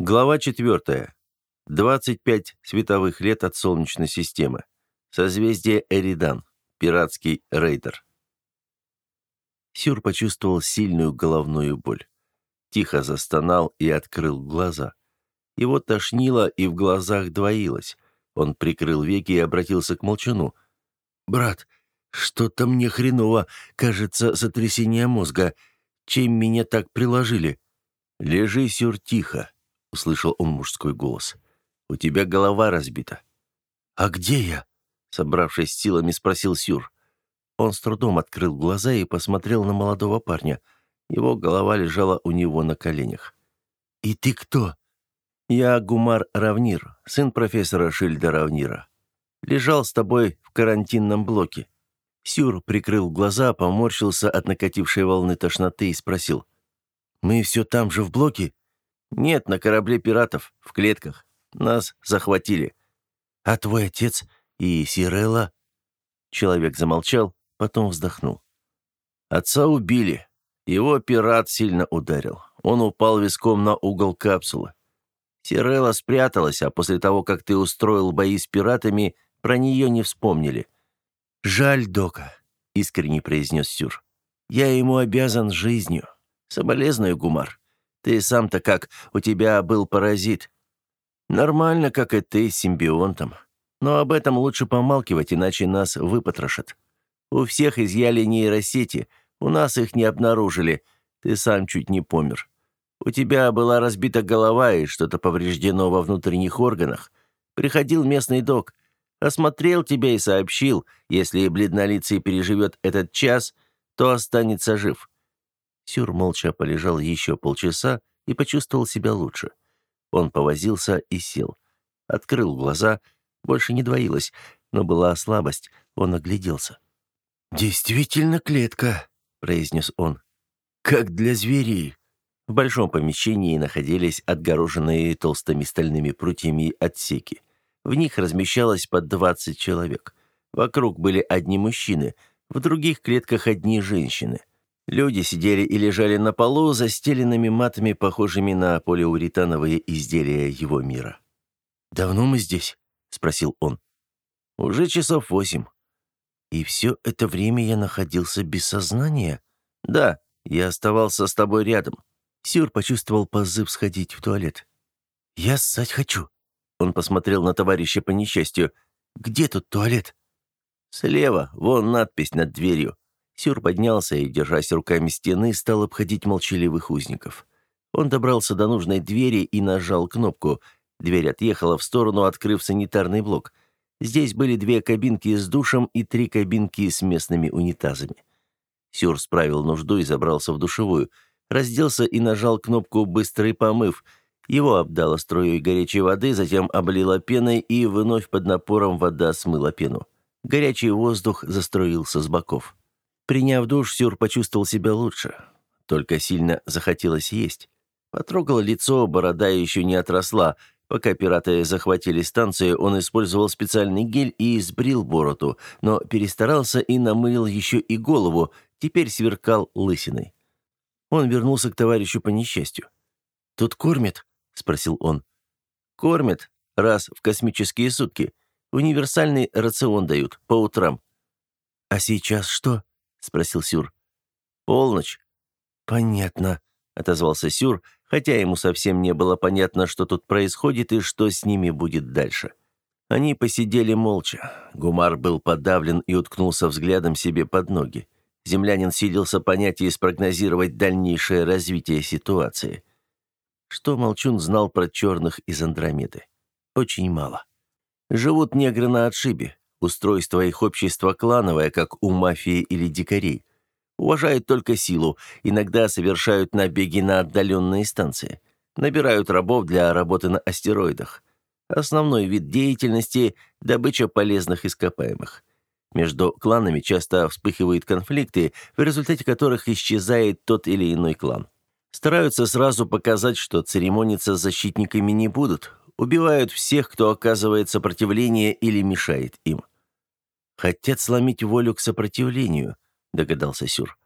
Глава 4. 25 световых лет от Солнечной системы. Созвездие Эридан. Пиратский рейдер. Сюр почувствовал сильную головную боль. Тихо застонал и открыл глаза. Его тошнило и в глазах двоилось. Он прикрыл веки и обратился к молчану. «Брат, что-то мне хреново. Кажется, сотрясение мозга. Чем меня так приложили?» «Лежи, Сюр, тихо», — услышал он мужской голос. «У тебя голова разбита». «А где я?» — собравшись силами, спросил Сюр. Он с трудом открыл глаза и посмотрел на молодого парня. Его голова лежала у него на коленях. «И ты кто?» «Я Гумар Равнир, сын профессора Шильда Равнира. Лежал с тобой в карантинном блоке». Сюр прикрыл глаза, поморщился от накатившей волны тошноты и спросил. «Мы все там же в блоке?» «Нет, на корабле пиратов, в клетках. Нас захватили». «А твой отец и Сирелла?» Человек замолчал, потом вздохнул. «Отца убили. Его пират сильно ударил. Он упал виском на угол капсулы. Сирелла спряталась, а после того, как ты устроил бои с пиратами, про нее не вспомнили». «Жаль, Дока», — искренне произнес Сюр. «Я ему обязан жизнью. Соболезную, Гумар. Ты сам-то как, у тебя был паразит. Нормально, как и ты, симбионтом. Но об этом лучше помалкивать, иначе нас выпотрошат. У всех изъяли нейросети, у нас их не обнаружили. Ты сам чуть не помер. У тебя была разбита голова и что-то повреждено во внутренних органах. Приходил местный док, осмотрел тебя и сообщил, если бледнолицый переживет этот час, то останется жив. Сюр молча полежал еще полчаса и почувствовал себя лучше. Он повозился и сел. Открыл глаза, больше не двоилось, но была слабость, он огляделся. «Действительно клетка», — произнес он. «Как для зверей». В большом помещении находились отгороженные толстыми стальными прутьями отсеки. В них размещалось по 20 человек. Вокруг были одни мужчины, в других клетках одни женщины. Люди сидели и лежали на полу, застеленными матами, похожими на полиуретановые изделия его мира. «Давно мы здесь?» — спросил он. «Уже часов восемь». «И все это время я находился без сознания?» «Да, я оставался с тобой рядом». Сюр почувствовал позыв сходить в туалет. «Я ссать хочу». Он посмотрел на товарища по несчастью. «Где тут туалет?» «Слева, вон надпись над дверью. Сюр поднялся и, держась руками стены, стал обходить молчаливых узников. Он добрался до нужной двери и нажал кнопку. Дверь отъехала в сторону, открыв санитарный блок. Здесь были две кабинки с душем и три кабинки с местными унитазами. Сюр справил нужду и забрался в душевую. Разделся и нажал кнопку «Быстрый помыв». Его обдало струей горячей воды, затем облило пеной, и вновь под напором вода смыла пену. Горячий воздух заструился с боков. Приняв душ, Сюр почувствовал себя лучше. Только сильно захотелось есть. Потрогал лицо, борода еще не отросла. Пока пираты захватили станцию, он использовал специальный гель и сбрил бороду, но перестарался и намылил еще и голову, теперь сверкал лысиной. Он вернулся к товарищу по несчастью. «Тут кормят?» — спросил он. «Кормят. Раз в космические сутки. Универсальный рацион дают, по утрам». «А сейчас что?» — спросил Сюр. «Полночь». «Понятно», — отозвался Сюр, хотя ему совсем не было понятно, что тут происходит и что с ними будет дальше. Они посидели молча. Гумар был подавлен и уткнулся взглядом себе под ноги. Землянин сиделся понять и спрогнозировать дальнейшее развитие ситуации. Что Молчун знал про черных из Андромеды? Очень мало. Живут негры на отшибе, Устройство их общества клановое, как у мафии или дикарей. Уважают только силу, иногда совершают набеги на отдаленные станции. Набирают рабов для работы на астероидах. Основной вид деятельности – добыча полезных ископаемых. Между кланами часто вспыхивают конфликты, в результате которых исчезает тот или иной клан. Стараются сразу показать, что церемониться с защитниками не будут, убивают всех, кто оказывает сопротивление или мешает им. «Хотят сломить волю к сопротивлению», — догадался Сюр.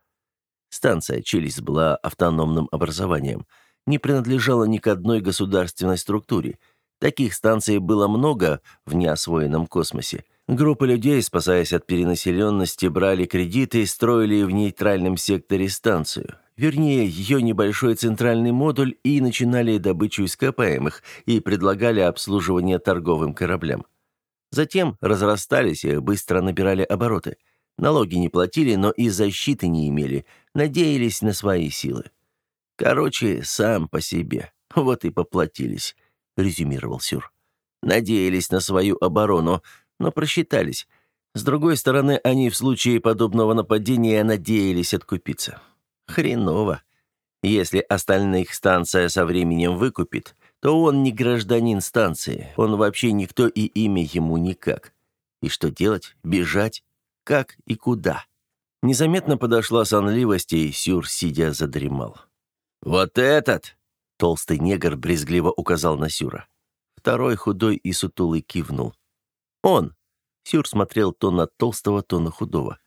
Станция «Челюсть» была автономным образованием. не принадлежала ни к одной государственной структуре. Таких станций было много в неосвоенном космосе. Группы людей, спасаясь от перенаселенности, брали кредиты и строили в нейтральном секторе станцию. Вернее, ее небольшой центральный модуль и начинали добычу ископаемых и предлагали обслуживание торговым кораблям. Затем разрастались и быстро набирали обороты. Налоги не платили, но и защиты не имели, надеялись на свои силы. Короче, сам по себе. Вот и поплатились, резюмировал Сюр. Надеялись на свою оборону, но просчитались. С другой стороны, они в случае подобного нападения надеялись откупиться. Хреново. Если остальных станция со временем выкупит, то он не гражданин станции, он вообще никто и имя ему никак. И что делать? Бежать? Как и куда? Незаметно подошла сонливость, и Сюр, сидя, задремал. «Вот этот!» — толстый негр брезгливо указал на Сюра. Второй худой и сутулый кивнул. «Он!» — Сюр смотрел то на толстого, то на худого.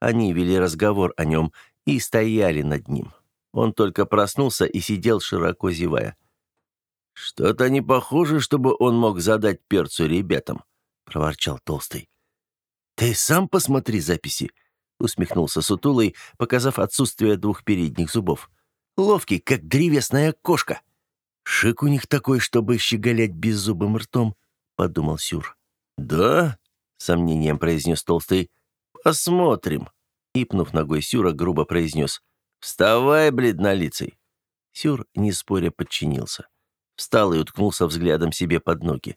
Они вели разговор о нем и стояли над ним. Он только проснулся и сидел, широко зевая. «Что-то не похоже, чтобы он мог задать перцу ребятам», — проворчал Толстый. «Ты сам посмотри записи», — усмехнулся Сутулый, показав отсутствие двух передних зубов. «Ловкий, как древесная кошка». «Шик у них такой, чтобы щеголять беззубым ртом», — подумал Сюр. «Да?» — сомнением произнес Толстый. «Посмотрим». И, пнув ногой Сюра, грубо произнес. «Вставай, бледнолицый!» Сюр, не споря, подчинился. Встал и уткнулся взглядом себе под ноги.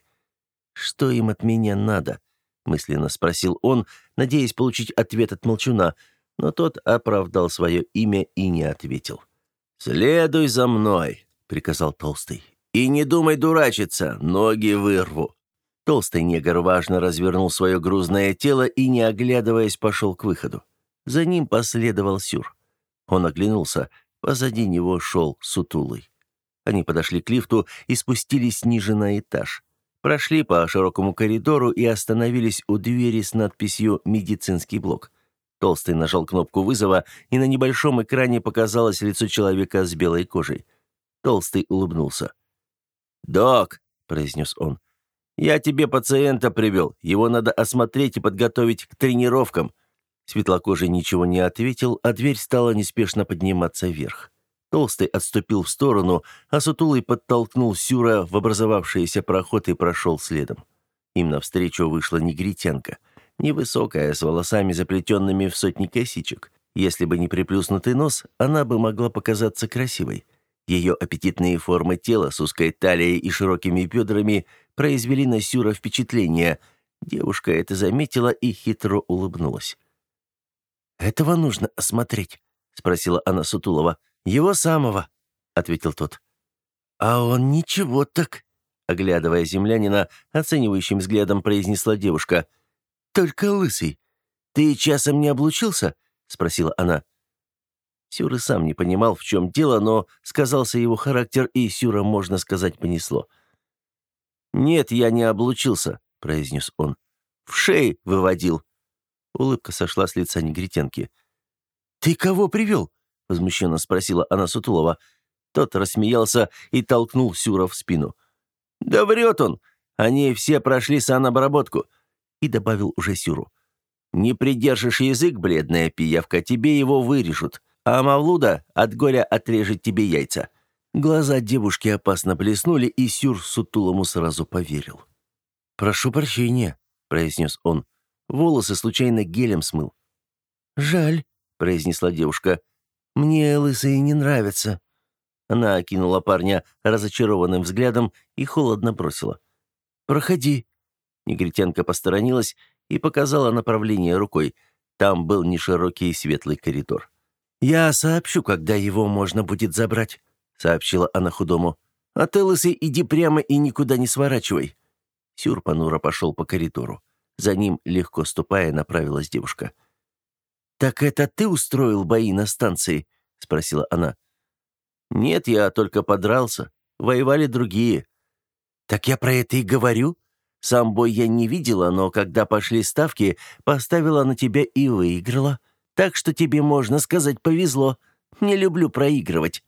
«Что им от меня надо?» — мысленно спросил он, надеясь получить ответ от молчуна, но тот оправдал свое имя и не ответил. «Следуй за мной», — приказал Толстый. «И не думай дурачиться, ноги вырву». Толстый негр важно развернул свое грузное тело и, не оглядываясь, пошел к выходу. За ним последовал Сюр. Он оглянулся, позади него шел сутулый. Они подошли к лифту и спустились ниже на этаж. Прошли по широкому коридору и остановились у двери с надписью «Медицинский блок». Толстый нажал кнопку вызова, и на небольшом экране показалось лицо человека с белой кожей. Толстый улыбнулся. «Док», — произнес он, — «я тебе пациента привел. Его надо осмотреть и подготовить к тренировкам». Светлокожий ничего не ответил, а дверь стала неспешно подниматься вверх. Толстый отступил в сторону, а сутулый подтолкнул Сюра в образовавшийся проход и прошел следом. Им навстречу вышла негритянка. Невысокая, с волосами заплетенными в сотни косичек. Если бы не приплюснутый нос, она бы могла показаться красивой. Ее аппетитные формы тела с узкой талией и широкими бедрами произвели на Сюра впечатление. Девушка это заметила и хитро улыбнулась. «Этого нужно осмотреть», — спросила она Сутулова. «Его самого», — ответил тот. «А он ничего так», — оглядывая землянина, оценивающим взглядом произнесла девушка. «Только лысый. Ты часом не облучился?» — спросила она. Сюра сам не понимал, в чем дело, но сказался его характер, и Сюра, можно сказать, понесло. «Нет, я не облучился», — произнес он. «В шее выводил». Улыбка сошла с лица негритянки. «Ты кого привел?» — возмущенно спросила она Сутулова. Тот рассмеялся и толкнул Сюра в спину. «Да врет он! Они все прошли санобработку!» И добавил уже Сюру. «Не придержишь язык, бледная пиявка, тебе его вырежут, а Мавлуда от горя отрежет тебе яйца». Глаза девушки опасно блеснули, и Сюр Сутулому сразу поверил. «Прошу прощения», — произнес он. Волосы случайно гелем смыл. «Жаль», — произнесла девушка. Мне лысые не нравятся». Она окинула парня разочарованным взглядом и холодно бросила. «Проходи». Негритянка посторонилась и показала направление рукой. Там был неширокий светлый коридор. «Я сообщу, когда его можно будет забрать», — сообщила она худому. «А ты, лысый, иди прямо и никуда не сворачивай». Сюр понуро пошел по коридору. За ним, легко ступая, направилась девушка. «Так это ты устроил бои на станции?» — спросила она. «Нет, я только подрался. Воевали другие». «Так я про это и говорю. Сам бой я не видела, но когда пошли ставки, поставила на тебя и выиграла. Так что тебе, можно сказать, повезло. Не люблю проигрывать».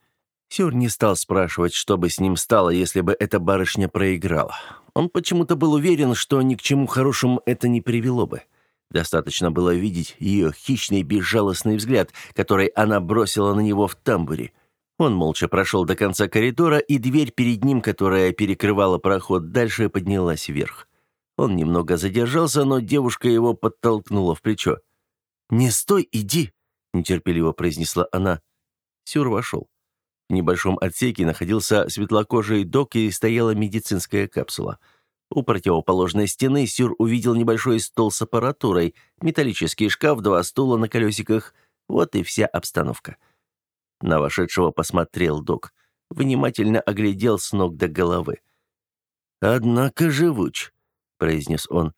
Сюр не стал спрашивать, что бы с ним стало, если бы эта барышня проиграла. Он почему-то был уверен, что ни к чему хорошему это не привело бы. Достаточно было видеть ее хищный безжалостный взгляд, который она бросила на него в тамбуре. Он молча прошел до конца коридора, и дверь перед ним, которая перекрывала проход дальше, поднялась вверх. Он немного задержался, но девушка его подтолкнула в плечо. «Не стой, иди!» — нетерпеливо произнесла она. Сюр вошел. В небольшом отсеке находился светлокожий док и стояла медицинская капсула. У противоположной стены Сюр увидел небольшой стол с аппаратурой, металлический шкаф, два стула на колесиках. Вот и вся обстановка. На вошедшего посмотрел док. Внимательно оглядел с ног до головы. «Однако живуч», — произнес он.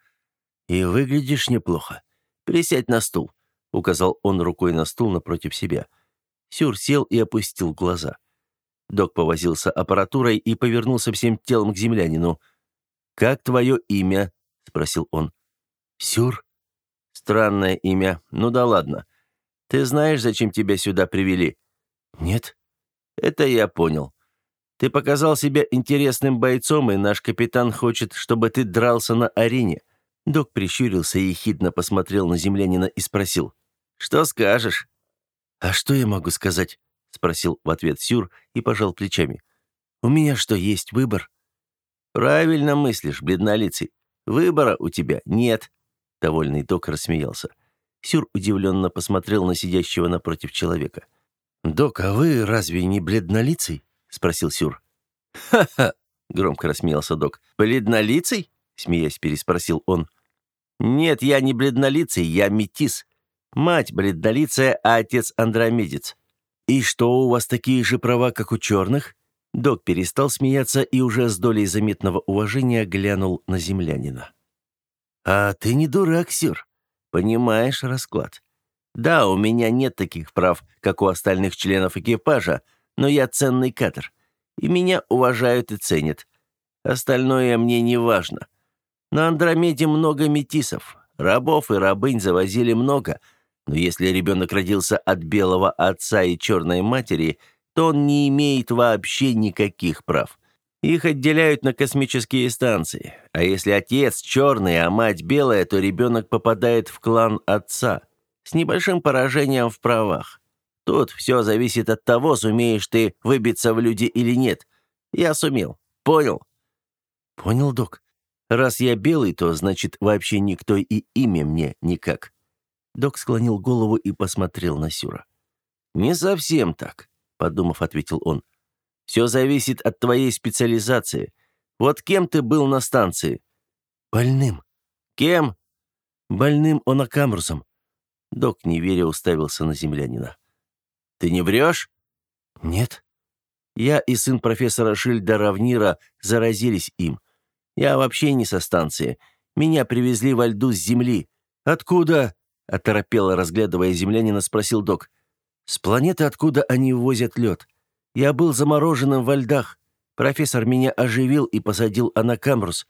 «И выглядишь неплохо. Присядь на стул», — указал он рукой на стул напротив себя. Сюр сел и опустил глаза. Док повозился аппаратурой и повернулся всем телом к землянину. «Как твое имя?» — спросил он. «Сюр?» «Странное имя. Ну да ладно. Ты знаешь, зачем тебя сюда привели?» «Нет». «Это я понял. Ты показал себя интересным бойцом, и наш капитан хочет, чтобы ты дрался на арене». Док прищурился и ехидно посмотрел на землянина и спросил. «Что скажешь?» «А что я могу сказать?» — спросил в ответ Сюр и пожал плечами. «У меня что, есть выбор?» «Правильно мыслишь, бледнолицый. Выбора у тебя нет». Довольный док рассмеялся. Сюр удивленно посмотрел на сидящего напротив человека. «Док, а вы разве не бледнолицый?» — спросил Сюр. «Ха-ха!» — громко рассмеялся док. «Бледнолицый?» — смеясь переспросил он. «Нет, я не бледнолицый, я метис. Мать бледнолицая, а отец андромедец. И что, у вас такие же права, как у черных?» Док перестал смеяться и уже с долей заметного уважения глянул на землянина. «А ты не дурак, Сюр. Понимаешь расклад. Да, у меня нет таких прав, как у остальных членов экипажа, но я ценный кадр, и меня уважают и ценят. Остальное мне не важно. На Андромеде много метисов, рабов и рабынь завозили много — но если ребенок родился от белого отца и черной матери, то он не имеет вообще никаких прав. Их отделяют на космические станции. А если отец черный, а мать белая, то ребенок попадает в клан отца. С небольшим поражением в правах. Тут все зависит от того, сумеешь ты выбиться в люди или нет. Я сумел. Понял? Понял, док. Раз я белый, то значит вообще никто и имя мне никак. Док склонил голову и посмотрел на Сюра. «Не совсем так», — подумав, ответил он. «Все зависит от твоей специализации. Вот кем ты был на станции?» «Больным». «Кем?» «Больным онокамрусом». Док, не веря, уставился на землянина. «Ты не врешь?» «Нет». «Я и сын профессора Шильда Равнира заразились им. Я вообще не со станции. Меня привезли во льду с земли. Откуда?» Оторопело разглядывая землянина, спросил док. «С планеты, откуда они возят лед? Я был замороженным во льдах. Профессор меня оживил и посадил анакамрус».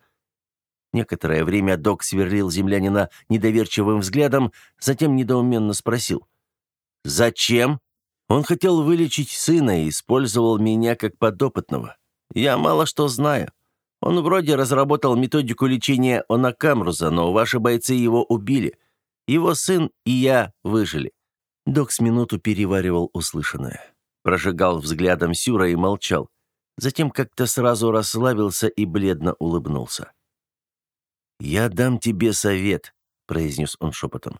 Некоторое время док сверлил землянина недоверчивым взглядом, затем недоуменно спросил. «Зачем?» Он хотел вылечить сына и использовал меня как подопытного. Я мало что знаю. Он вроде разработал методику лечения онакамруза, но ваши бойцы его убили. Его сын и я выжили». Док с минуту переваривал услышанное. Прожигал взглядом Сюра и молчал. Затем как-то сразу расслабился и бледно улыбнулся. «Я дам тебе совет», — произнес он шепотом.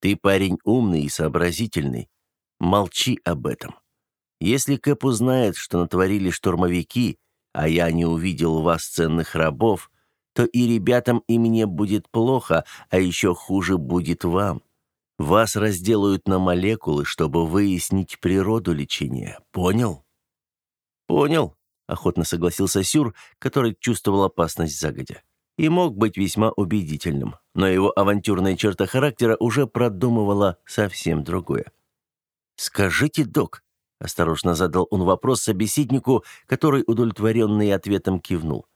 «Ты парень умный и сообразительный. Молчи об этом. Если Кэп узнает, что натворили штурмовики, а я не увидел у вас ценных рабов, то и ребятам и мне будет плохо, а еще хуже будет вам. Вас разделают на молекулы, чтобы выяснить природу лечения. Понял? Понял, охотно согласился Сюр, который чувствовал опасность загодя. И мог быть весьма убедительным, но его авантюрная черта характера уже продумывала совсем другое. «Скажите, док», — осторожно задал он вопрос собеседнику, который, удовлетворенный ответом, кивнул.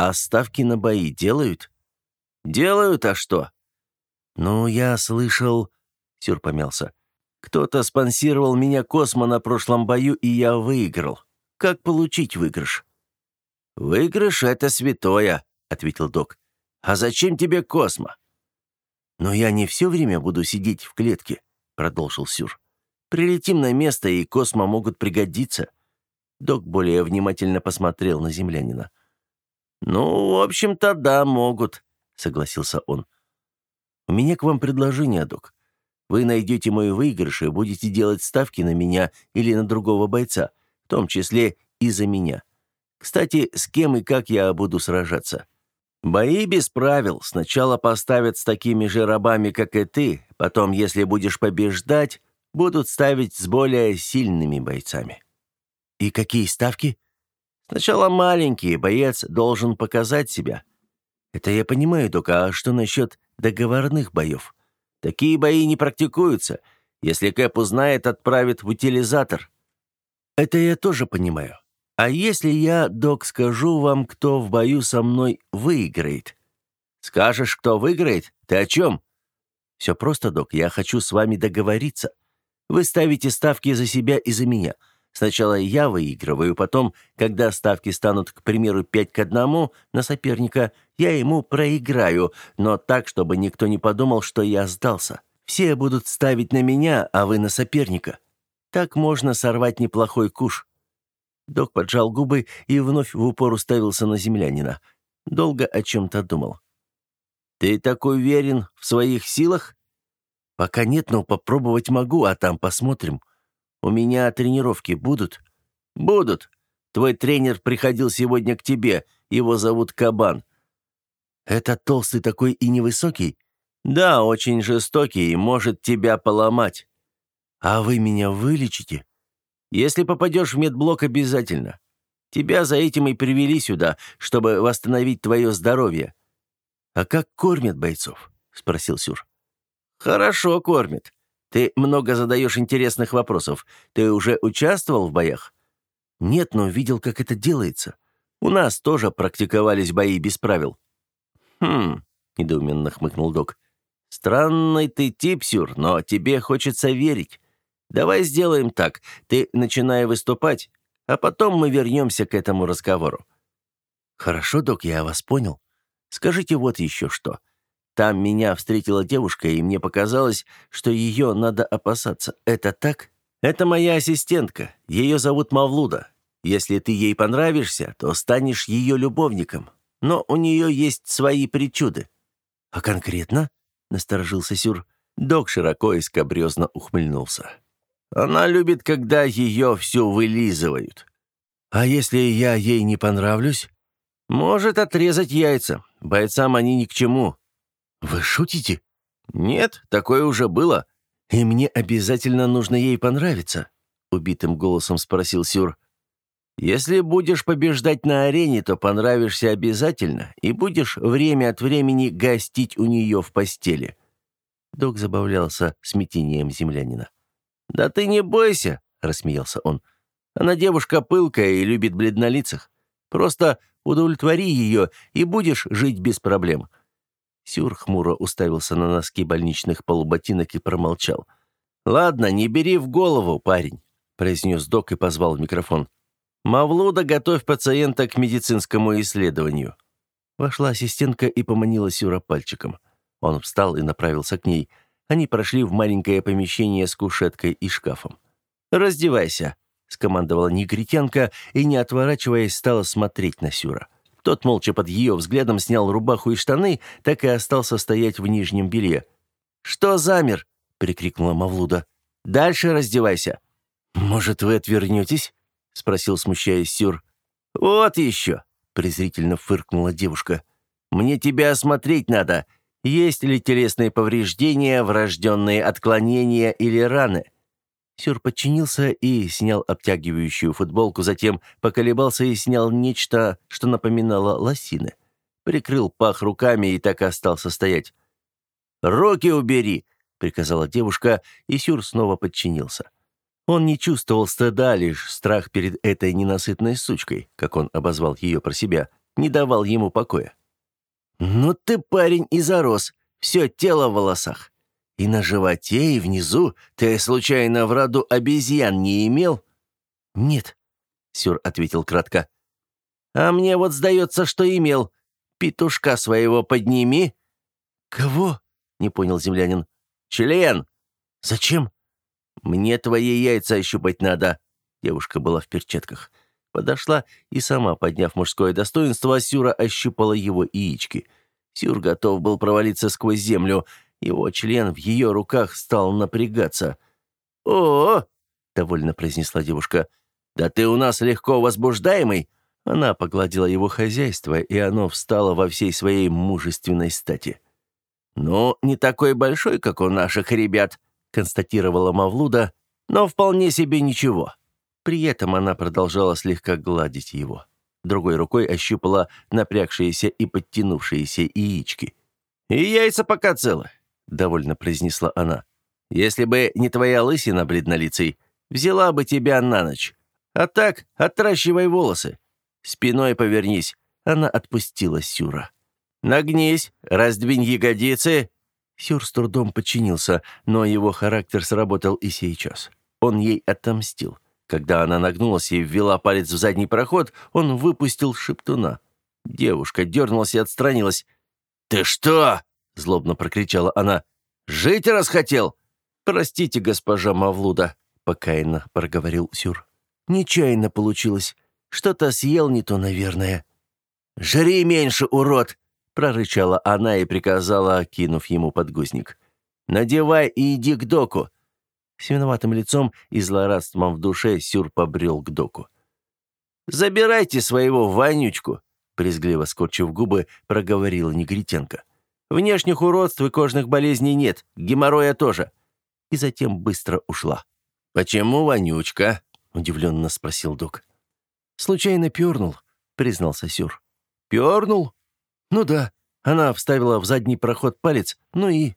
А ставки на бои делают? Делают, а что? Ну, я слышал... Сюр помялся. Кто-то спонсировал меня Космо на прошлом бою, и я выиграл. Как получить выигрыш?» «Выигрыш — это святое», — ответил док. «А зачем тебе Космо?» «Но я не все время буду сидеть в клетке», — продолжил Сюр. «Прилетим на место, и Космо могут пригодиться». Док более внимательно посмотрел на землянина. «Ну, в общем-то, да, могут», — согласился он. «У меня к вам предложение, док. Вы найдете мой выигрыш и будете делать ставки на меня или на другого бойца, в том числе и за меня. Кстати, с кем и как я буду сражаться? Бои без правил. Сначала поставят с такими же рабами, как и ты, потом, если будешь побеждать, будут ставить с более сильными бойцами. И какие ставки? Сначала маленькие, боец должен показать себя. Это я понимаю, только а что насчет договорных боев? Такие бои не практикуются. Если Кэп узнает, отправит в утилизатор. Это я тоже понимаю. А если я, док, скажу вам, кто в бою со мной выиграет? Скажешь, кто выиграет? Ты о чем? Все просто, док, я хочу с вами договориться. Вы ставите ставки за себя и за меня — Сначала я выигрываю, потом, когда ставки станут, к примеру, 5 к 1 на соперника, я ему проиграю, но так, чтобы никто не подумал, что я сдался. Все будут ставить на меня, а вы на соперника. Так можно сорвать неплохой куш». Док поджал губы и вновь в упор уставился на землянина. Долго о чем-то думал. «Ты так уверен в своих силах?» «Пока нет, но попробовать могу, а там посмотрим», у меня тренировки будут?» «Будут. Твой тренер приходил сегодня к тебе. Его зовут Кабан». «Это толстый такой и невысокий?» «Да, очень жестокий и может тебя поломать». «А вы меня вылечите?» «Если попадешь в медблок, обязательно. Тебя за этим и привели сюда, чтобы восстановить твое здоровье». «А как кормят бойцов?» — спросил Сюр. «Хорошо кормят. Ты много задаешь интересных вопросов. Ты уже участвовал в боях? Нет, но видел, как это делается. У нас тоже практиковались бои без правил. Хм, недоуменно хмыкнул док. Странный ты тип, Сюр, но тебе хочется верить. Давай сделаем так. Ты начинай выступать, а потом мы вернемся к этому разговору. Хорошо, док, я вас понял. Скажите вот еще что. Там меня встретила девушка, и мне показалось, что ее надо опасаться. Это так? Это моя ассистентка. Ее зовут Мавлуда. Если ты ей понравишься, то станешь ее любовником. Но у нее есть свои причуды». «А конкретно?» — насторожился Сюр. Док широко и скобрезно ухмыльнулся. «Она любит, когда ее всю вылизывают». «А если я ей не понравлюсь?» «Может отрезать яйца. Бойцам они ни к чему. «Вы шутите?» «Нет, такое уже было. И мне обязательно нужно ей понравиться», — убитым голосом спросил Сюр. «Если будешь побеждать на арене, то понравишься обязательно и будешь время от времени гостить у нее в постели». Док забавлялся смятением землянина. «Да ты не бойся», — рассмеялся он. «Она девушка пылкая и любит бледнолицах. Просто удовлетвори ее, и будешь жить без проблем. Сюр хмуро уставился на носки больничных полуботинок и промолчал. «Ладно, не бери в голову, парень», — произнес док и позвал в микрофон. «Мавлуда, готовь пациента к медицинскому исследованию». Вошла ассистентка и поманила Сюра пальчиком. Он встал и направился к ней. Они прошли в маленькое помещение с кушеткой и шкафом. «Раздевайся», — скомандовала негритянка и, не отворачиваясь, стала смотреть на Сюра. Тот молча под ее взглядом снял рубаху и штаны, так и остался стоять в нижнем белье. «Что замер?» — прикрикнула Мавлуда. «Дальше раздевайся». «Может, вы отвернетесь?» — спросил, смущаясь Сюр. «Вот еще!» — презрительно фыркнула девушка. «Мне тебя осмотреть надо. Есть ли телесные повреждения, врожденные отклонения или раны?» Сюр подчинился и снял обтягивающую футболку, затем поколебался и снял нечто, что напоминало лосины. Прикрыл пах руками и так и остался стоять. «Руки убери!» — приказала девушка, и Сюр снова подчинился. Он не чувствовал стыда, лишь страх перед этой ненасытной сучкой, как он обозвал ее про себя, не давал ему покоя. «Ну ты, парень, и зарос. Все тело в волосах. И на животе, и внизу? Ты, случайно, в роду обезьян не имел?» «Нет», — Сюр ответил кратко. «А мне вот сдается, что имел. Петушка своего подними». «Кого?» — не понял землянин. «Член». «Зачем?» «Мне твои яйца ощупать надо». Девушка была в перчатках. Подошла и сама, подняв мужское достоинство, Сюра ощупала его яички. Сюр готов был провалиться сквозь землю. Его член в ее руках стал напрягаться. «О!», довольно произнесла девушка. «Да ты у нас легко возбуждаемый!» Она погладила его хозяйство, и оно встало во всей своей мужественной стати. «Ну, не такой большой, как у наших ребят», — констатировала Мавлуда, «но вполне себе ничего». При этом она продолжала слегка гладить его. Другой рукой ощупала напрягшиеся и подтянувшиеся яички. «И яйца пока целы», — довольно произнесла она. «Если бы не твоя лысина, бледнолицей, взяла бы тебя на ночь. А так, отращивай волосы. Спиной повернись». Она отпустила Сюра. «Нагнись, раздвинь ягодицы». Сюр с трудом подчинился, но его характер сработал и сейчас. Он ей отомстил. Когда она нагнулась и ввела палец в задний проход, он выпустил шептуна. Девушка дернулась и отстранилась. «Ты что?» — злобно прокричала она. «Жить расхотел?» «Простите, госпожа Мавлуда», — покаянно проговорил Сюр. «Нечаянно получилось. Что-то съел не то, наверное». «Жри меньше, урод!» — прорычала она и приказала, кинув ему подгузник. «Надевай и иди к доку. С виноватым лицом и злорадством в душе Сюр побрел к доку. «Забирайте своего Ванючку!» Презгливо скорчив губы, проговорила Негритенко. «Внешних уродств и кожных болезней нет, геморроя тоже». И затем быстро ушла. «Почему Ванючка?» — удивленно спросил док. «Случайно пернул», — признался Сюр. «Пернул?» «Ну да». Она вставила в задний проход палец, ну и...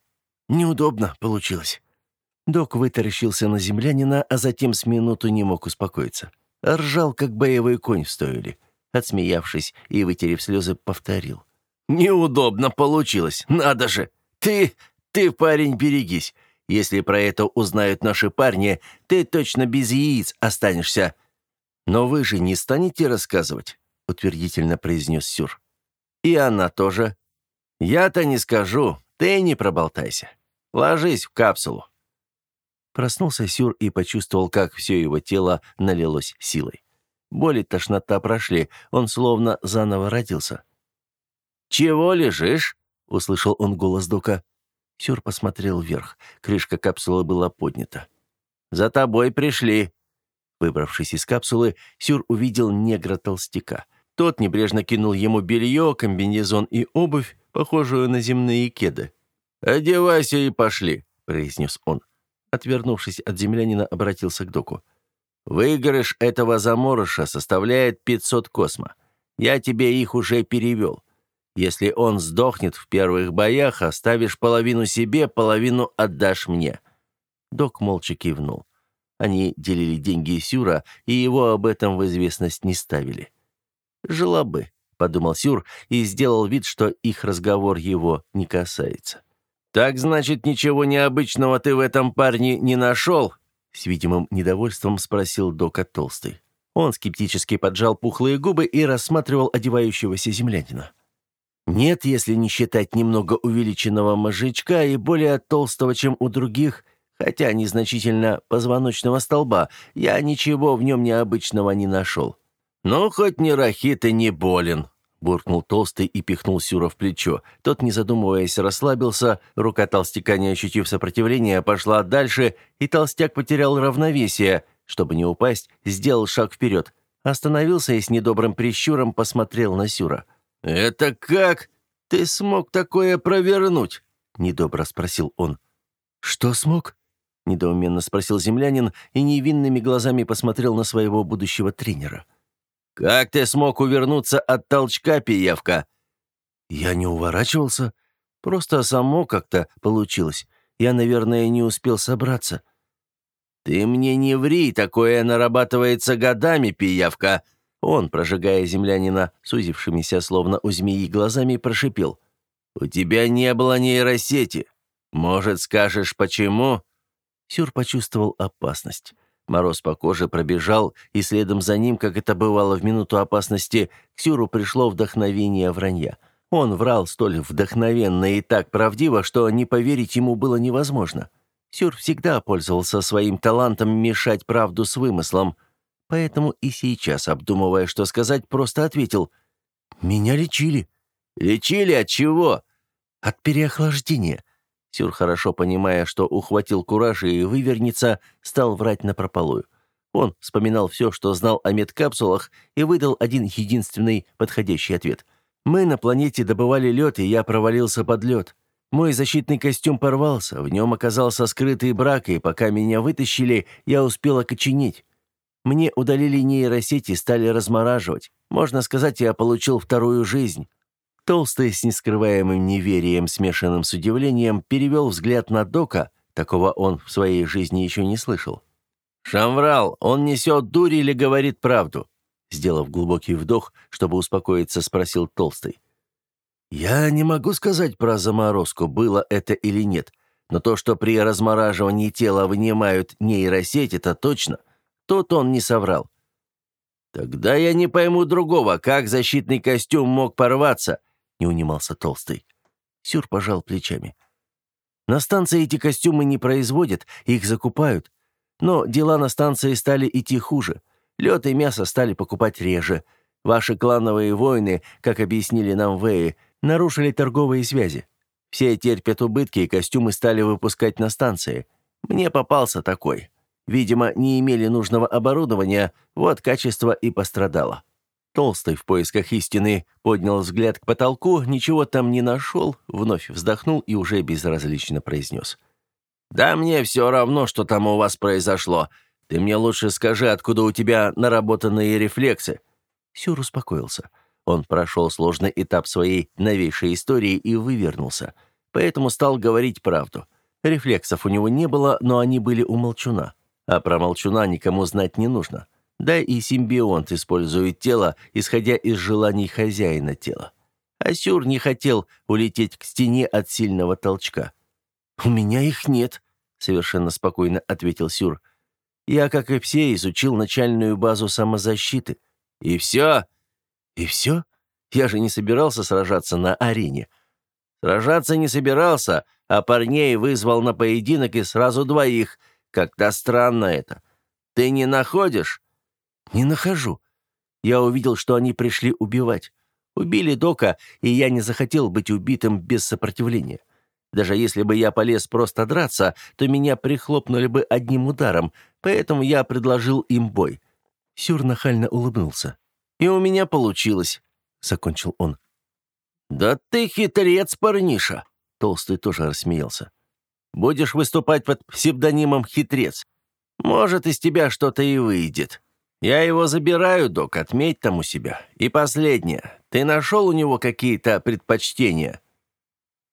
Неудобно получилось. Док вытаращился на землянина, а затем с минуту не мог успокоиться. Ржал, как боевой конь в стойле. Отсмеявшись и вытерев слезы, повторил. «Неудобно получилось, надо же! Ты, ты, парень, берегись. Если про это узнают наши парни, ты точно без яиц останешься». «Но вы же не станете рассказывать?» — утвердительно произнес Сюр. «И она тоже». «Я-то не скажу, ты не проболтайся. Ложись в капсулу». Проснулся Сюр и почувствовал, как все его тело налилось силой. Боль и тошнота прошли, он словно заново родился. «Чего лежишь?» — услышал он голос Дока. Сюр посмотрел вверх. Крышка капсулы была поднята. «За тобой пришли!» Выбравшись из капсулы, Сюр увидел негра-толстяка. Тот небрежно кинул ему белье, комбинезон и обувь, похожую на земные кеды. «Одевайся и пошли», — произнес он отвернувшись от землянина, обратился к доку. «Выигрыш этого заморыша составляет 500 космо. Я тебе их уже перевел. Если он сдохнет в первых боях, оставишь половину себе, половину отдашь мне». Док молча кивнул. Они делили деньги Сюра, и его об этом в известность не ставили. «Жила бы», — подумал Сюр и сделал вид, что их разговор его не касается. «Так, значит, ничего необычного ты в этом парне не нашел?» С видимым недовольством спросил Дока Толстый. Он скептически поджал пухлые губы и рассматривал одевающегося землянина. «Нет, если не считать немного увеличенного мозжечка и более толстого, чем у других, хотя незначительно позвоночного столба, я ничего в нем необычного не нашел. Ну, хоть не рахит и не болен», буркнул толстый и пихнул Сюра в плечо. Тот, не задумываясь, расслабился, рука толстяка, не ощутив сопротивления, пошла дальше, и толстяк потерял равновесие. Чтобы не упасть, сделал шаг вперед. Остановился и с недобрым прищуром посмотрел на Сюра. «Это как? Ты смог такое провернуть?» — недобро спросил он. «Что смог?» — недоуменно спросил землянин и невинными глазами посмотрел на своего будущего тренера. «Как ты смог увернуться от толчка, пиявка?» «Я не уворачивался. Просто само как-то получилось. Я, наверное, не успел собраться». «Ты мне не ври, такое нарабатывается годами, пиявка!» Он, прожигая землянина, сузившимися, словно у змеи, глазами, прошипел. «У тебя не было нейросети. «Может, скажешь, почему?» Сюр почувствовал опасность. Мороз по коже пробежал, и следом за ним, как это бывало в минуту опасности, к Сюру пришло вдохновение вранья. Он врал столь вдохновенно и так правдиво, что не поверить ему было невозможно. Сюр всегда пользовался своим талантом мешать правду с вымыслом, поэтому и сейчас, обдумывая, что сказать, просто ответил «Меня лечили». «Лечили от чего?» «От переохлаждения». Сюр, хорошо понимая, что ухватил кураж и вывернется, стал врать напропалую. Он вспоминал все, что знал о медкапсулах, и выдал один единственный подходящий ответ. «Мы на планете добывали лед, и я провалился под лед. Мой защитный костюм порвался, в нем оказался скрытый брак, и пока меня вытащили, я успел окоченеть. Мне удалили нейросети, стали размораживать. Можно сказать, я получил вторую жизнь. Толстый с нескрываемым неверием, смешанным с удивлением, перевел взгляд на Дока, такого он в своей жизни еще не слышал. «Шамврал, он несет дурь или говорит правду?» Сделав глубокий вдох, чтобы успокоиться, спросил Толстый. «Я не могу сказать про заморозку, было это или нет, но то, что при размораживании тела вынимают нейросеть, это точно. Тут он не соврал». «Тогда я не пойму другого, как защитный костюм мог порваться?» не унимался Толстый. Сюр пожал плечами. На станции эти костюмы не производят, их закупают. Но дела на станции стали идти хуже. Лед и мясо стали покупать реже. Ваши клановые войны, как объяснили нам Вэи, нарушили торговые связи. Все терпят убытки, и костюмы стали выпускать на станции. Мне попался такой. Видимо, не имели нужного оборудования, вот качество и пострадало. Толстый в поисках истины поднял взгляд к потолку, ничего там не нашел, вновь вздохнул и уже безразлично произнес. «Да мне все равно, что там у вас произошло. Ты мне лучше скажи, откуда у тебя наработанные рефлексы». Сюр успокоился. Он прошел сложный этап своей новейшей истории и вывернулся. Поэтому стал говорить правду. Рефлексов у него не было, но они были у молчуна. А про молчуна никому знать не нужно. Да и симбионт использует тело, исходя из желаний хозяина тела. Асюр не хотел улететь к стене от сильного толчка. «У меня их нет», — совершенно спокойно ответил Сюр. «Я, как и все, изучил начальную базу самозащиты». «И все?» «И все? Я же не собирался сражаться на арене». «Сражаться не собирался, а парней вызвал на поединок и сразу двоих. Как-то странно это. Ты не находишь?» «Не нахожу. Я увидел, что они пришли убивать. Убили Дока, и я не захотел быть убитым без сопротивления. Даже если бы я полез просто драться, то меня прихлопнули бы одним ударом, поэтому я предложил им бой». Сюр нахально улыбнулся. «И у меня получилось», — закончил он. «Да ты хитрец, парниша!» Толстый тоже рассмеялся. «Будешь выступать под псевдонимом «Хитрец». Может, из тебя что-то и выйдет». «Я его забираю, док, отметь там у себя. И последнее. Ты нашел у него какие-то предпочтения?»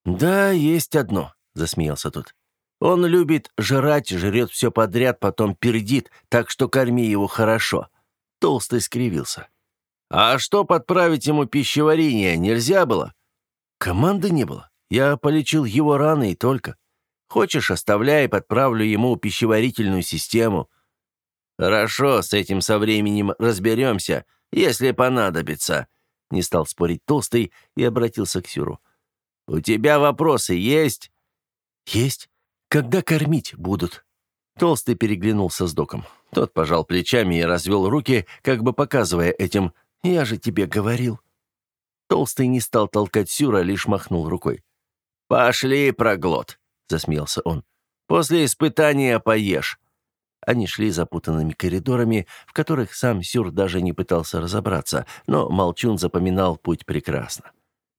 «Да, есть одно», — засмеялся тот. «Он любит жрать, жрет все подряд, потом пердит, так что корми его хорошо». Толстый скривился. «А что подправить ему пищеварение нельзя было?» «Команды не было. Я полечил его раны и только. Хочешь, оставляй, подправлю ему пищеварительную систему». «Хорошо, с этим со временем разберемся, если понадобится», — не стал спорить Толстый и обратился к Сюру. «У тебя вопросы есть?» «Есть. Когда кормить будут?» Толстый переглянулся с доком. Тот пожал плечами и развел руки, как бы показывая этим «Я же тебе говорил». Толстый не стал толкать Сюра, лишь махнул рукой. «Пошли, проглот», — засмеялся он. «После испытания поешь. Они шли запутанными коридорами, в которых сам Сюр даже не пытался разобраться, но Молчун запоминал путь прекрасно.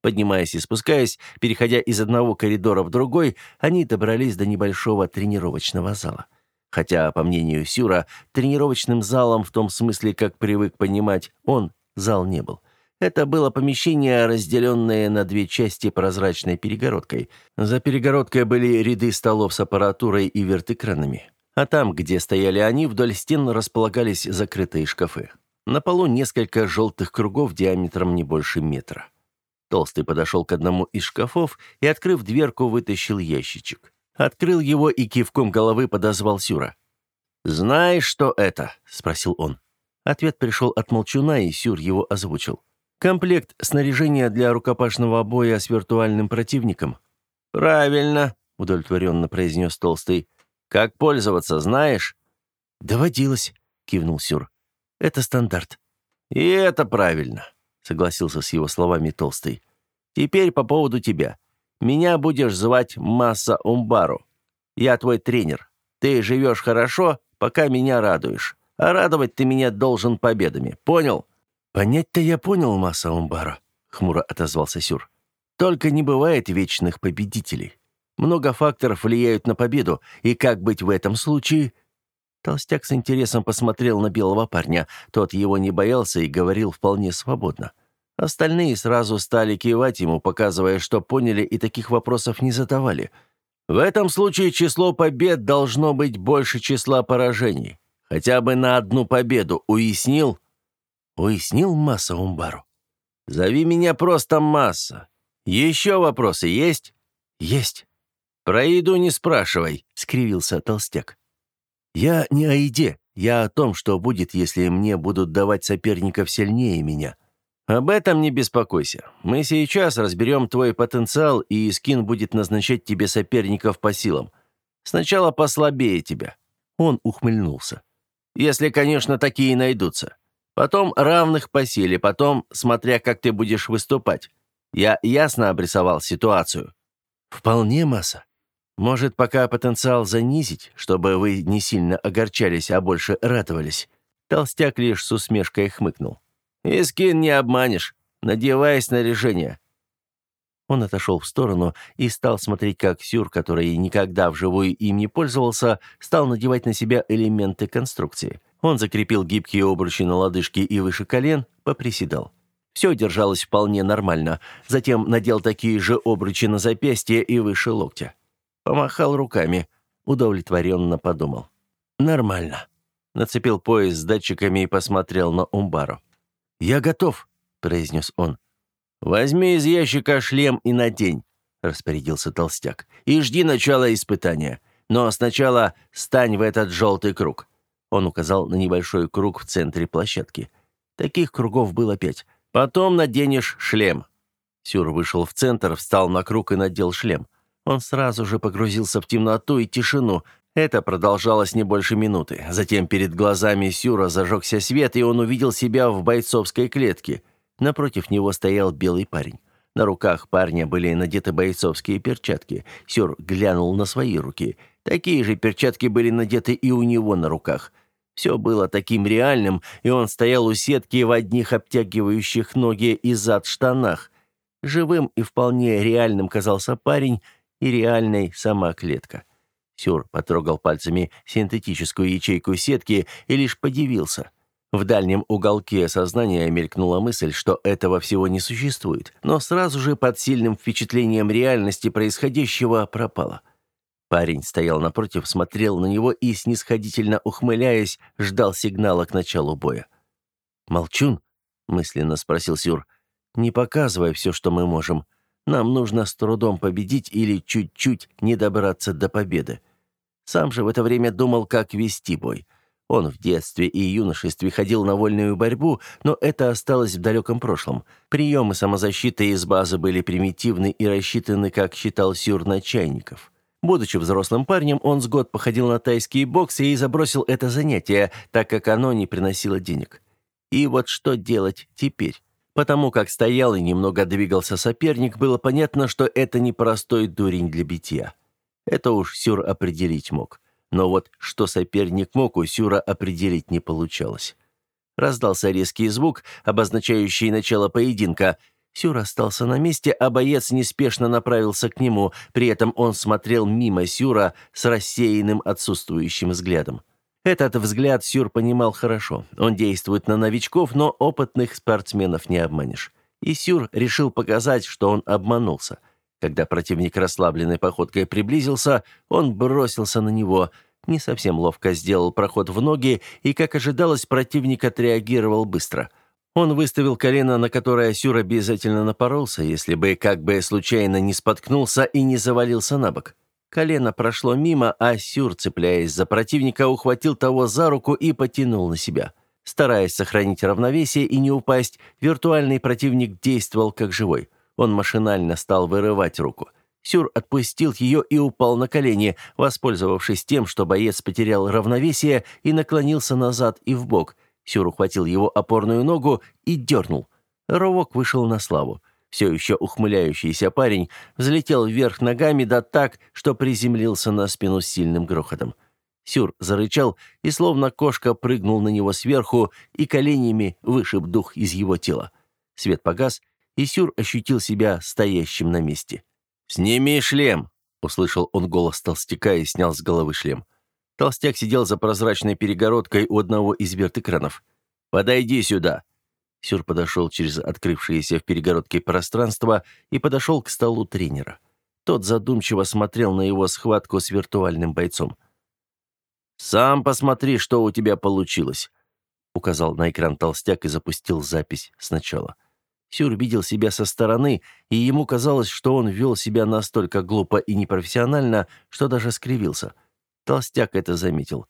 Поднимаясь и спускаясь, переходя из одного коридора в другой, они добрались до небольшого тренировочного зала. Хотя, по мнению Сюра, тренировочным залом в том смысле, как привык понимать он, зал не был. Это было помещение, разделенное на две части прозрачной перегородкой. За перегородкой были ряды столов с аппаратурой и вертэкранами а там, где стояли они, вдоль стен располагались закрытые шкафы. На полу несколько желтых кругов диаметром не больше метра. Толстый подошел к одному из шкафов и, открыв дверку, вытащил ящичек. Открыл его и кивком головы подозвал Сюра. «Знаешь, что это?» — спросил он. Ответ пришел от молчуна, и Сюр его озвучил. «Комплект снаряжения для рукопашного боя с виртуальным противником». «Правильно», — удовлетворенно произнес Толстый. «Как пользоваться, знаешь?» «Доводилось», — кивнул Сюр. «Это стандарт». «И это правильно», — согласился с его словами Толстый. «Теперь по поводу тебя. Меня будешь звать Масса Умбару. Я твой тренер. Ты живешь хорошо, пока меня радуешь. А радовать ты меня должен победами. Понял?» «Понять-то я понял, Масса Умбару», — хмуро отозвался Сюр. «Только не бывает вечных победителей. Много факторов влияют на победу, и как быть в этом случае?» Толстяк с интересом посмотрел на белого парня. Тот его не боялся и говорил вполне свободно. Остальные сразу стали кивать ему, показывая, что поняли и таких вопросов не задавали. В этом случае число побед должно быть больше числа поражений. Хотя бы на одну победу. Уяснил? Уяснил Масса Умбару. Зови меня просто Масса. Еще вопросы есть? Есть. Про еду не спрашивай, скривился толстяк. Я не о еде, я о том, что будет, если мне будут давать соперников сильнее меня. Об этом не беспокойся. Мы сейчас разберем твой потенциал, и скин будет назначать тебе соперников по силам. Сначала послабее тебя. Он ухмыльнулся. Если, конечно, такие найдутся. Потом равных по силе, потом, смотря как ты будешь выступать. Я ясно обрисовал ситуацию. Вполне масса. Может, пока потенциал занизить, чтобы вы не сильно огорчались, а больше радовались?» Толстяк лишь с усмешкой хмыкнул. «Искин не обманешь. Надевай снаряжение». Он отошел в сторону и стал смотреть, как Сюр, который никогда вживую им не пользовался, стал надевать на себя элементы конструкции. Он закрепил гибкие обручи на лодыжке и выше колен, поприседал. Все держалось вполне нормально. Затем надел такие же обручи на запястье и выше локтя. Помахал руками. Удовлетворенно подумал. «Нормально». Нацепил пояс с датчиками и посмотрел на Умбару. «Я готов», — произнес он. «Возьми из ящика шлем и надень», — распорядился толстяк. «И жди начала испытания. Но сначала стань в этот желтый круг». Он указал на небольшой круг в центре площадки. Таких кругов было пять. «Потом наденешь шлем». Сюр вышел в центр, встал на круг и надел шлем. Он сразу же погрузился в темноту и тишину. Это продолжалось не больше минуты. Затем перед глазами Сюра зажегся свет, и он увидел себя в бойцовской клетке. Напротив него стоял белый парень. На руках парня были надеты бойцовские перчатки. Сюр глянул на свои руки. Такие же перчатки были надеты и у него на руках. Все было таким реальным, и он стоял у сетки в одних обтягивающих ноги и зад штанах. Живым и вполне реальным казался парень – и реальной сама клетка. Сюр потрогал пальцами синтетическую ячейку сетки и лишь подивился. В дальнем уголке сознания мелькнула мысль, что этого всего не существует, но сразу же под сильным впечатлением реальности происходящего пропало. Парень стоял напротив, смотрел на него и, снисходительно ухмыляясь, ждал сигнала к началу боя. «Молчун?» — мысленно спросил Сюр. «Не показывай все, что мы можем. Нам нужно с трудом победить или чуть-чуть не добраться до победы. Сам же в это время думал, как вести бой. Он в детстве и юношестве ходил на вольную борьбу, но это осталось в далеком прошлом. Приемы самозащиты из базы были примитивны и рассчитаны, как считал Сюр, на чайников. Будучи взрослым парнем, он с год походил на тайские боксы и забросил это занятие, так как оно не приносило денег. И вот что делать теперь? Потому как стоял и немного двигался соперник, было понятно, что это не простой дурень для битья. Это уж Сюр определить мог. Но вот что соперник мог, у Сюра определить не получалось. Раздался резкий звук, обозначающий начало поединка. Сюр остался на месте, а боец неспешно направился к нему, при этом он смотрел мимо Сюра с рассеянным отсутствующим взглядом. Этот взгляд Сюр понимал хорошо. Он действует на новичков, но опытных спортсменов не обманешь. И Сюр решил показать, что он обманулся. Когда противник расслабленной походкой приблизился, он бросился на него, не совсем ловко сделал проход в ноги, и, как ожидалось, противник отреагировал быстро. Он выставил колено, на которое Сюр обязательно напоролся, если бы как бы случайно не споткнулся и не завалился на бок. Колено прошло мимо, а Сюр, цепляясь за противника, ухватил того за руку и потянул на себя. Стараясь сохранить равновесие и не упасть, виртуальный противник действовал как живой. Он машинально стал вырывать руку. Сюр отпустил ее и упал на колени, воспользовавшись тем, что боец потерял равновесие и наклонился назад и вбок. Сюр ухватил его опорную ногу и дернул. Рывок вышел на славу. Все еще ухмыляющийся парень взлетел вверх ногами да так, что приземлился на спину с сильным грохотом. Сюр зарычал и, словно кошка, прыгнул на него сверху и коленями вышиб дух из его тела. Свет погас, и Сюр ощутил себя стоящим на месте. «Сними шлем!» — услышал он голос толстяка и снял с головы шлем. Толстяк сидел за прозрачной перегородкой у одного из вертэкранов. «Подойди сюда!» Сюр подошел через открывшееся в перегородке пространство и подошел к столу тренера. Тот задумчиво смотрел на его схватку с виртуальным бойцом. «Сам посмотри, что у тебя получилось», — указал на экран толстяк и запустил запись сначала. Сюр видел себя со стороны, и ему казалось, что он вел себя настолько глупо и непрофессионально, что даже скривился. Толстяк это заметил.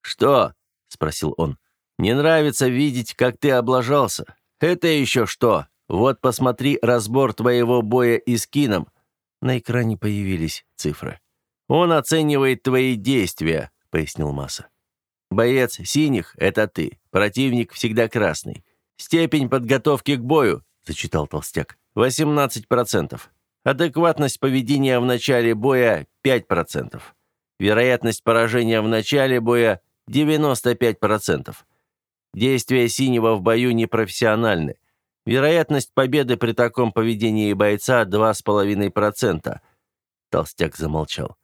«Что?» — спросил он. «Не нравится видеть, как ты облажался. Это еще что? Вот посмотри разбор твоего боя и с кином». На экране появились цифры. «Он оценивает твои действия», — пояснил Масса. «Боец синих — это ты, противник всегда красный. Степень подготовки к бою», — зачитал Толстяк, — «18%. Адекватность поведения в начале боя — 5%. Вероятность поражения в начале боя — 95%. Действия синего в бою непрофессиональны. Вероятность победы при таком поведении бойца 2,5%. Толстяк замолчал.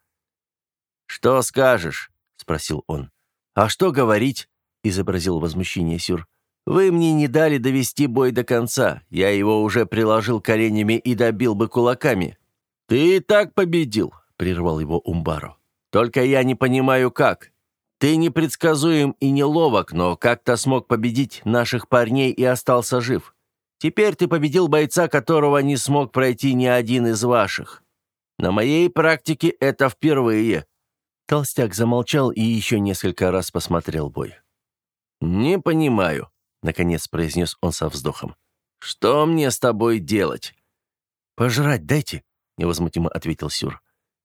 «Что скажешь?» — спросил он. «А что говорить?» — изобразил возмущение Сюр. «Вы мне не дали довести бой до конца. Я его уже приложил коленями и добил бы кулаками». «Ты и так победил», — прервал его Умбаро. «Только я не понимаю, как. Ты непредсказуем и неловок, но как-то смог победить наших парней и остался жив. Теперь ты победил бойца, которого не смог пройти ни один из ваших. На моей практике это впервые». Толстяк замолчал и еще несколько раз посмотрел бой. «Не понимаю», — наконец произнес он со вздохом. «Что мне с тобой делать?» «Пожрать дайте», — невозмутимо ответил Сюр.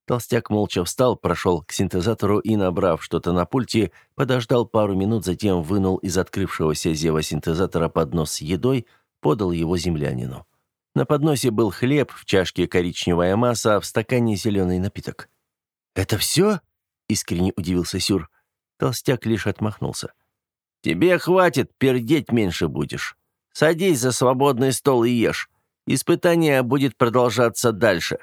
Толстяк молча встал, прошел к синтезатору и, набрав что-то на пульте, подождал пару минут, затем вынул из открывшегося зева синтезатора поднос с едой, подал его землянину. На подносе был хлеб, в чашке коричневая масса, в стакане зеленый напиток. «Это все?» — искренне удивился Сюр. Толстяк лишь отмахнулся. «Тебе хватит, пердеть меньше будешь. Садись за свободный стол и ешь. Испытание будет продолжаться дальше».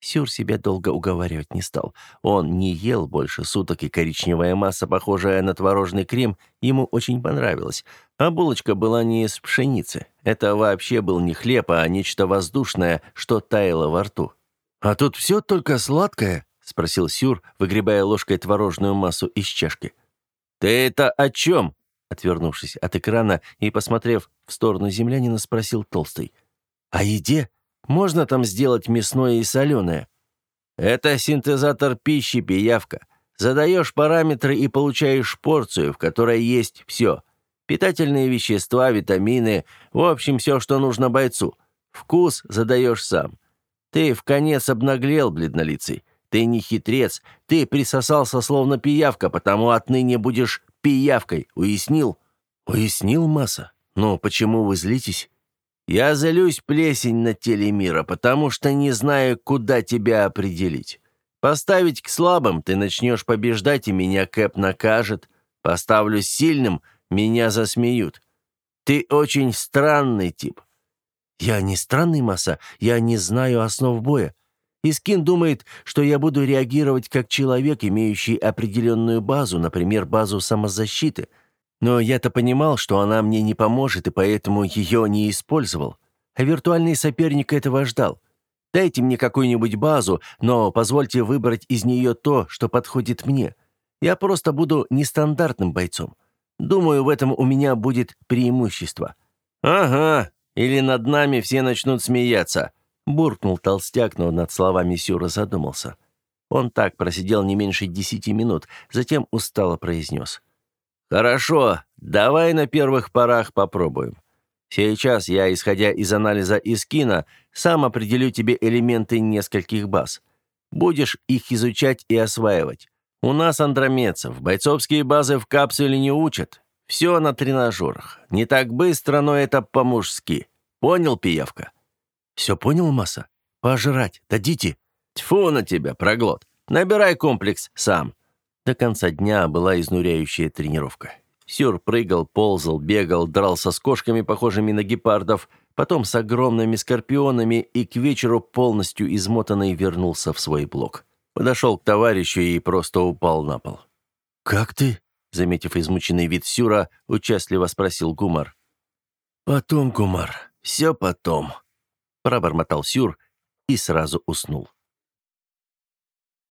Сюр себя долго уговаривать не стал. Он не ел больше суток, и коричневая масса, похожая на творожный крем, ему очень понравилась. А булочка была не из пшеницы. Это вообще был не хлеб, а нечто воздушное, что таяло во рту. «А тут все только сладкое?» — спросил Сюр, выгребая ложкой творожную массу из чашки. «Ты это о чем?» Отвернувшись от экрана и посмотрев в сторону землянина, спросил Толстый. «О еде?» Можно там сделать мясное и соленое. Это синтезатор пищи, пиявка. Задаешь параметры и получаешь порцию, в которой есть все. Питательные вещества, витамины, в общем, все, что нужно бойцу. Вкус задаешь сам. Ты в конец обнаглел, бледнолицый. Ты не хитрец, ты присосался словно пиявка, потому отныне будешь пиявкой, уяснил? Уяснил, Масса. Но почему вы злитесь? Я злюсь плесень на теле мира, потому что не знаю, куда тебя определить. Поставить к слабым, ты начнешь побеждать, и меня Кэп накажет. Поставлю сильным, меня засмеют. Ты очень странный тип. Я не странный, Маса, я не знаю основ боя. Искин думает, что я буду реагировать как человек, имеющий определенную базу, например, базу самозащиты — но я-то понимал, что она мне не поможет, и поэтому ее не использовал. А виртуальный соперник этого ждал. Дайте мне какую-нибудь базу, но позвольте выбрать из нее то, что подходит мне. Я просто буду нестандартным бойцом. Думаю, в этом у меня будет преимущество. «Ага, или над нами все начнут смеяться», — буркнул толстяк, но над словами Сюра задумался. Он так просидел не меньше десяти минут, затем устало произнес. «Хорошо, давай на первых порах попробуем. Сейчас я, исходя из анализа Искина, сам определю тебе элементы нескольких баз. Будешь их изучать и осваивать. У нас, андромедцев, бойцовские базы в капсуле не учат. Все на тренажерах. Не так быстро, но это по-мужски. Понял, пиявка?» «Все понял, Масса? Пожрать дадите?» «Тьфу на тебя, проглот. Набирай комплекс сам». До конца дня была изнуряющая тренировка. Сюр прыгал, ползал, бегал, дрался с кошками, похожими на гепардов, потом с огромными скорпионами и к вечеру полностью измотанный вернулся в свой блок. Подошел к товарищу и просто упал на пол. «Как ты?» — заметив измученный вид Сюра, участливо спросил Гумар. «Потом, Гумар, все потом», — пробормотал Сюр и сразу уснул.